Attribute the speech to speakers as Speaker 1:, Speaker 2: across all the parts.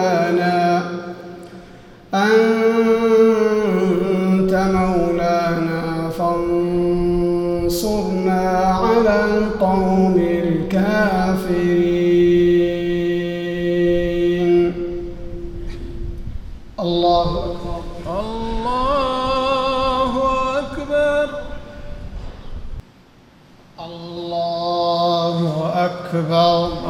Speaker 1: مولانا أنت مولانا فانصرنا على القوم الكافرين. الله أكبر
Speaker 2: الله أكبر.
Speaker 1: الله أكبر.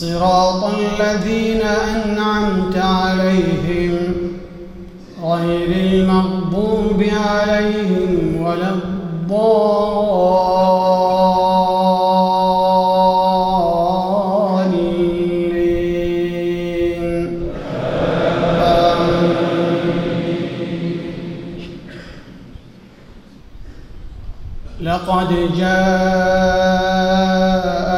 Speaker 1: صراط الذين أنعمت عليهم غير المغضوب عليهم ولا الضالين. لقد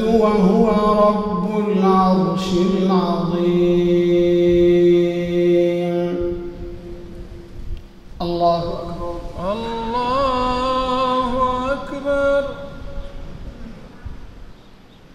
Speaker 1: وهو رب العرش العظيم.